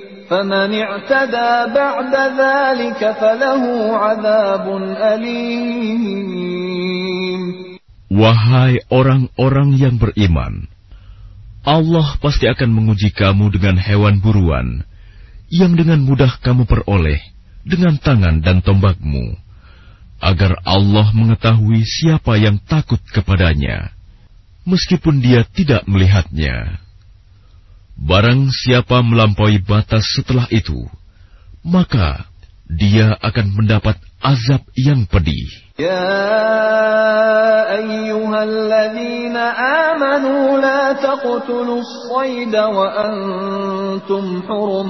فمن اعتدى بعد ذلك فله عذاب أليم Wahai orang-orang yang beriman, Allah pasti akan menguji kamu dengan hewan buruan yang dengan mudah kamu peroleh dengan tangan dan tombakmu, agar Allah mengetahui siapa yang takut kepadanya, meskipun dia tidak melihatnya. Barang siapa melampaui batas setelah itu, maka dia akan mendapat azab yang pedih. Ya ayyuhalladzina amanu la taqtulus sayda wa antum hurum.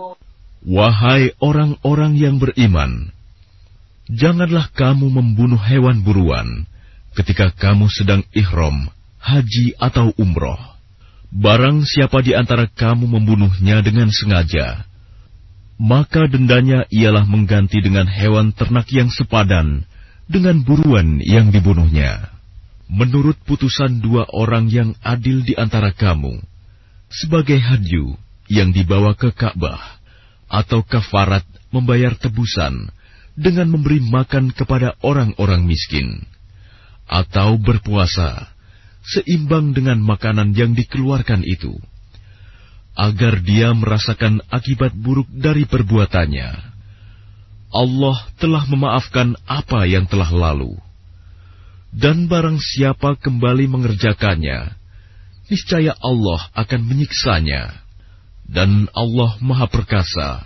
Wahai orang-orang yang beriman, janganlah kamu membunuh hewan buruan ketika kamu sedang ihram, haji atau umroh. Barang siapa di antara kamu membunuhnya dengan sengaja, maka dendanya ialah mengganti dengan hewan ternak yang sepadan dengan buruan yang dibunuhnya. Menurut putusan dua orang yang adil di antara kamu, sebagai hadyu yang dibawa ke Ka'bah, atau kafarat membayar tebusan dengan memberi makan kepada orang-orang miskin, atau berpuasa seimbang dengan makanan yang dikeluarkan itu, agar dia merasakan akibat buruk dari perbuatannya. Allah telah memaafkan apa yang telah lalu. Dan barang siapa kembali mengerjakannya, niscaya Allah akan menyiksanya dan Allah Maha Perkasa,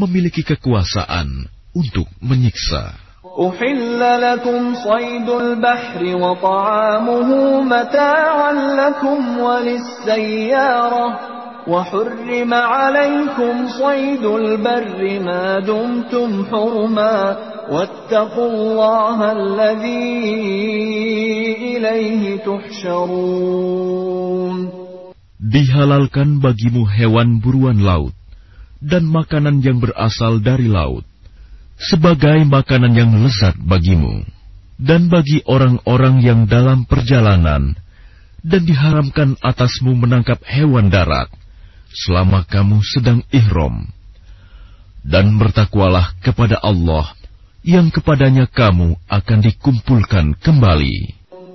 memiliki kekuasaan untuk menyiksa. أحل لكم صيد البحر وطعامه متاعا لكم وللسيارة وحرم عليكم صيد البر ما دمتم حرما واتقوا الله الذي إليه تحشرون Dihalalkan bagimu hewan buruan laut dan makanan yang berasal dari laut, sebagai makanan yang lezat bagimu, dan bagi orang-orang yang dalam perjalanan, dan diharamkan atasmu menangkap hewan darat selama kamu sedang ihram. Dan bertakwalah kepada Allah yang kepadanya kamu akan dikumpulkan kembali.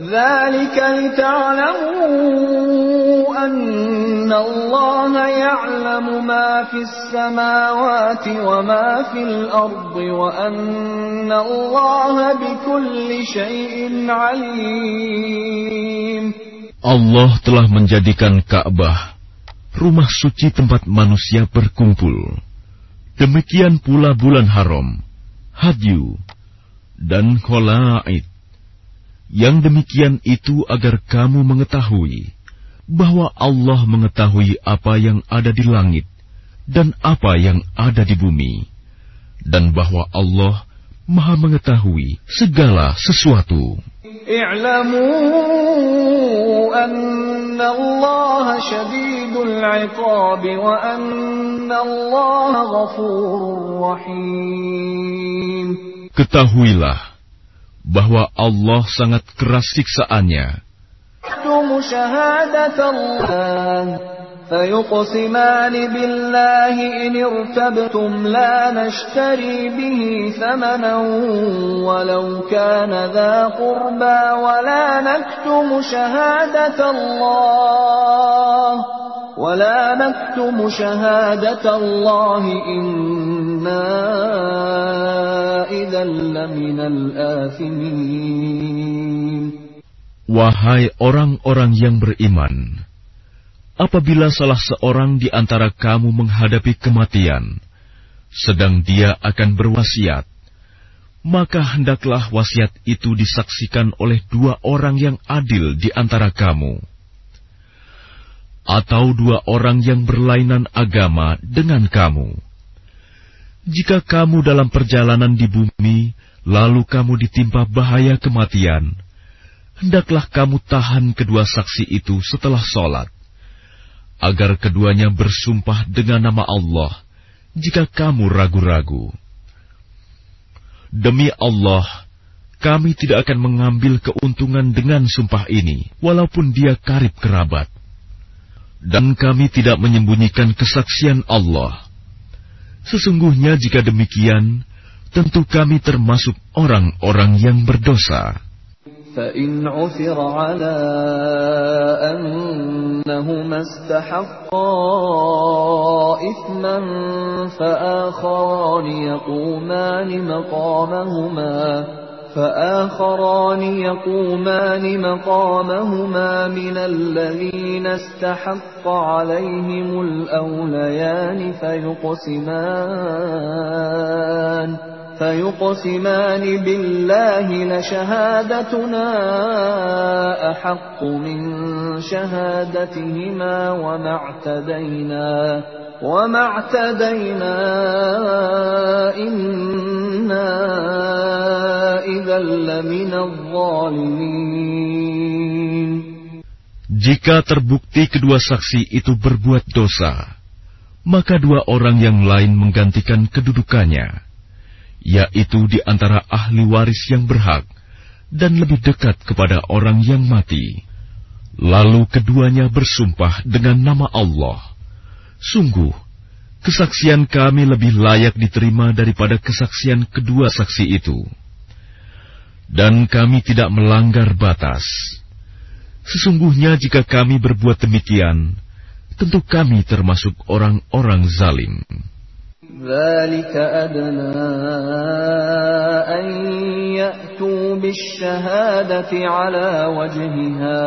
ذلك لتعلموا أن الله يعلم ما في السماوات وما في الأرض وأن الله بكل شيء عليم Allah telah menjadikan Ka'bah rumah suci tempat manusia berkumpul. Demikian pula bulan haram, hadyu, dan kholaid yang demikian itu agar kamu mengetahui bahwa Allah mengetahui apa yang ada di langit dan apa yang ada di bumi, dan bahwa Allah Maha Mengetahui segala sesuatu. Ketahuilah bahwa Allah sangat keras siksaannya. فيقسمان بالله إن ارتبتم لا نشتري به ثمنا ولو كان ذا قربى ولا نكتم شهادة الله ولا نكتم شهادة الله إنا إذا لمن الآثمين Wahai orang-orang yang beriman, apabila salah seorang di antara kamu menghadapi kematian, sedang dia akan berwasiat, maka hendaklah wasiat itu disaksikan oleh dua orang yang adil di antara kamu atau dua orang yang berlainan agama dengan kamu. Jika kamu dalam perjalanan di bumi, lalu kamu ditimpa bahaya kematian, hendaklah kamu tahan kedua saksi itu setelah sholat, agar keduanya bersumpah dengan nama Allah jika kamu ragu-ragu. Demi Allah, kami tidak akan mengambil keuntungan dengan sumpah ini, walaupun dia karib kerabat dan kami tidak menyembunyikan kesaksian Allah. Sesungguhnya jika demikian, tentu kami termasuk orang-orang yang berdosa. فإن عثر على أنهما استحقا إثما فآخران يقومان مقامهما فآخران يقومان مقامهما من الذين استحق عليهم الأوليان فيقسمان فيقسمان بالله لشهادتنا أحق من شهادتهما وما اعتدينا وما اعتدينا إنا إذا لمن الظالمين Jika terbukti kedua saksi itu berbuat dosa, maka dua orang yang lain menggantikan kedudukannya, yaitu di antara ahli waris yang berhak dan lebih dekat kepada orang yang mati. Lalu keduanya bersumpah dengan nama Allah. Sungguh, kesaksian kami lebih layak diterima daripada kesaksian kedua saksi itu. Dan kami tidak melanggar batas. Sesungguhnya jika kami berbuat demikian, tentu kami termasuk orang-orang zalim. ذلك أدنى أن يأتوا بالشهادة على وجهها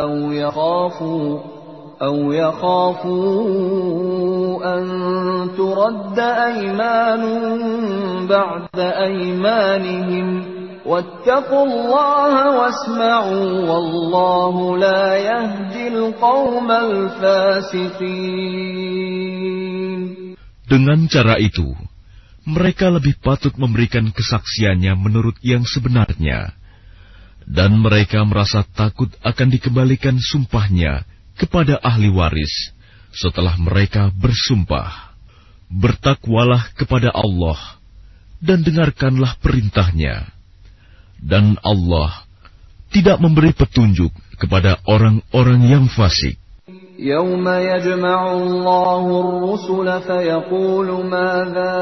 أو يخافوا أو يخافوا أن ترد أيمان بعد أيمانهم واتقوا الله واسمعوا والله لا يهدي القوم الفاسقين Dengan cara itu, mereka lebih patut memberikan kesaksiannya menurut yang sebenarnya, dan mereka merasa takut akan dikembalikan sumpahnya kepada ahli waris setelah mereka bersumpah. Bertakwalah kepada Allah dan dengarkanlah perintahnya. Dan Allah tidak memberi petunjuk kepada orang-orang yang fasik. يوم يجمع الله الرسل فيقول ماذا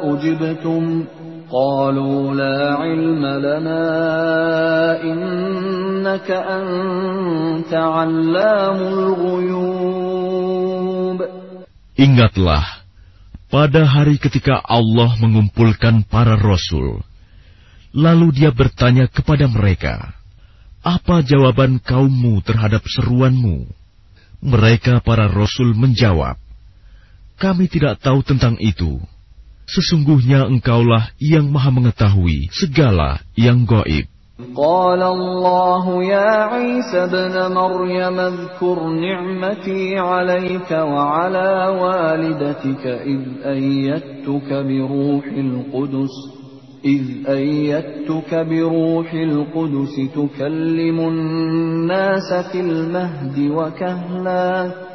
أجبتم قالوا لا علم لنا إنك أنت علام الغيوب Ingatlah, pada hari ketika Allah mengumpulkan para rasul, lalu dia bertanya kepada mereka, apa jawaban kaummu terhadap seruanmu? Mereka para rasul menjawab, kami tidak tahu tentang itu. Sesungguhnya engkaulah yang maha mengetahui segala yang goib. قال الله يا عيسى ابن مريم اذكر نعمتي عليك وعلى والدتك إذ أيدتك بروح القدس إذ أيدتك بروح القدس تكلم الناس في المهد وكهلاً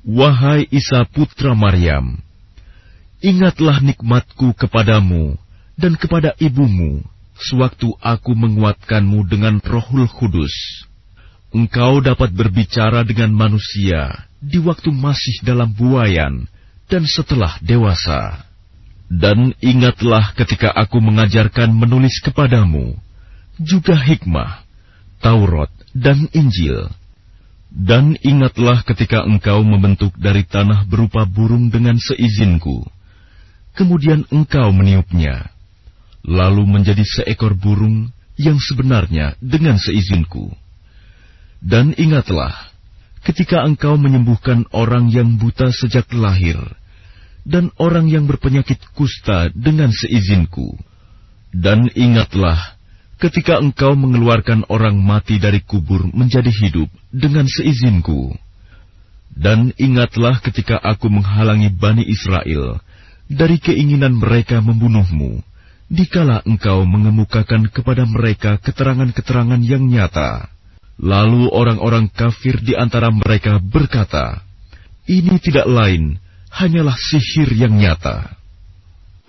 Wahai Isa putra Maryam, ingatlah nikmatku kepadamu dan kepada ibumu sewaktu aku menguatkanmu dengan rohul kudus. Engkau dapat berbicara dengan manusia di waktu masih dalam buayan dan setelah dewasa. Dan ingatlah ketika aku mengajarkan menulis kepadamu, juga hikmah, Taurat, dan Injil Dan ingatlah ketika engkau membentuk dari tanah berupa burung dengan seizinku, kemudian engkau meniupnya, lalu menjadi seekor burung yang sebenarnya dengan seizinku. Dan ingatlah ketika engkau menyembuhkan orang yang buta sejak lahir, dan orang yang berpenyakit kusta dengan seizinku. Dan ingatlah ketika engkau mengeluarkan orang mati dari kubur menjadi hidup dengan seizinku. Dan ingatlah ketika aku menghalangi Bani Israel dari keinginan mereka membunuhmu, dikala engkau mengemukakan kepada mereka keterangan-keterangan yang nyata. Lalu orang-orang kafir di antara mereka berkata, Ini tidak lain, hanyalah sihir yang nyata.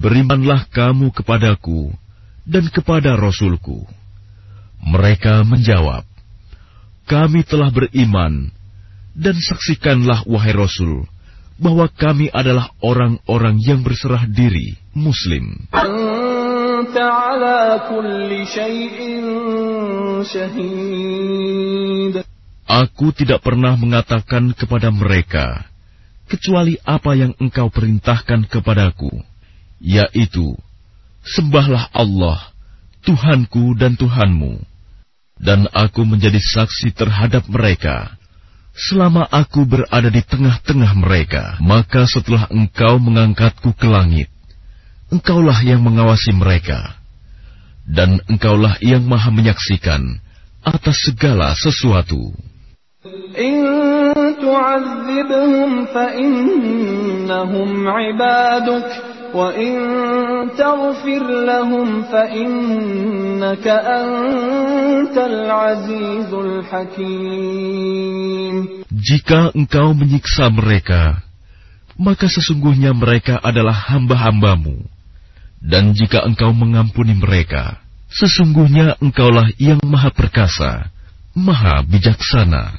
berimanlah kamu kepadaku dan kepada Rasulku. Mereka menjawab, kami telah beriman, dan saksikanlah wahai Rasul, bahwa kami adalah orang-orang yang berserah diri, Muslim. Aku tidak pernah mengatakan kepada mereka, kecuali apa yang engkau perintahkan kepadaku yaitu sembahlah Allah, Tuhanku dan Tuhanmu, dan aku menjadi saksi terhadap mereka. Selama aku berada di tengah-tengah mereka, maka setelah engkau mengangkatku ke langit, engkaulah yang mengawasi mereka, dan engkaulah yang maha menyaksikan atas segala sesuatu. In tu'adzibhum fa innahum ibaduk وَإِن تَغْفِرْ لَهُمْ فَإِنَّكَ أَنْتَ الْعَزِيزُ الْحَكِيمُ Jika engkau menyiksa mereka, maka sesungguhnya mereka adalah hamba-hambamu. Dan jika engkau mengampuni mereka, sesungguhnya engkaulah yang maha perkasa, maha bijaksana.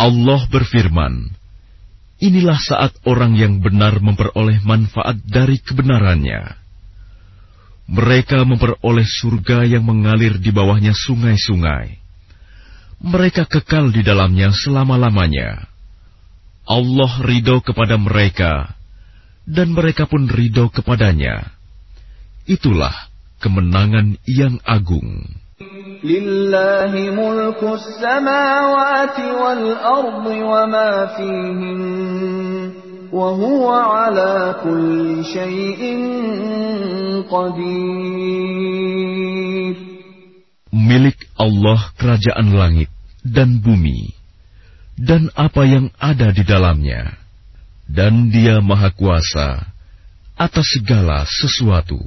Allah berfirman, Inilah saat orang yang benar memperoleh manfaat dari kebenarannya. Mereka memperoleh surga yang mengalir di bawahnya sungai-sungai. Mereka kekal di dalamnya selama-lamanya. Allah ridho kepada mereka, dan mereka pun ridho kepadanya. Itulah kemenangan yang agung. لله ملك السماوات والأرض وما فيهن وهو على كل شيء قدير Milik Allah kerajaan langit dan bumi dan apa yang ada di dalamnya dan dia maha kuasa atas segala sesuatu.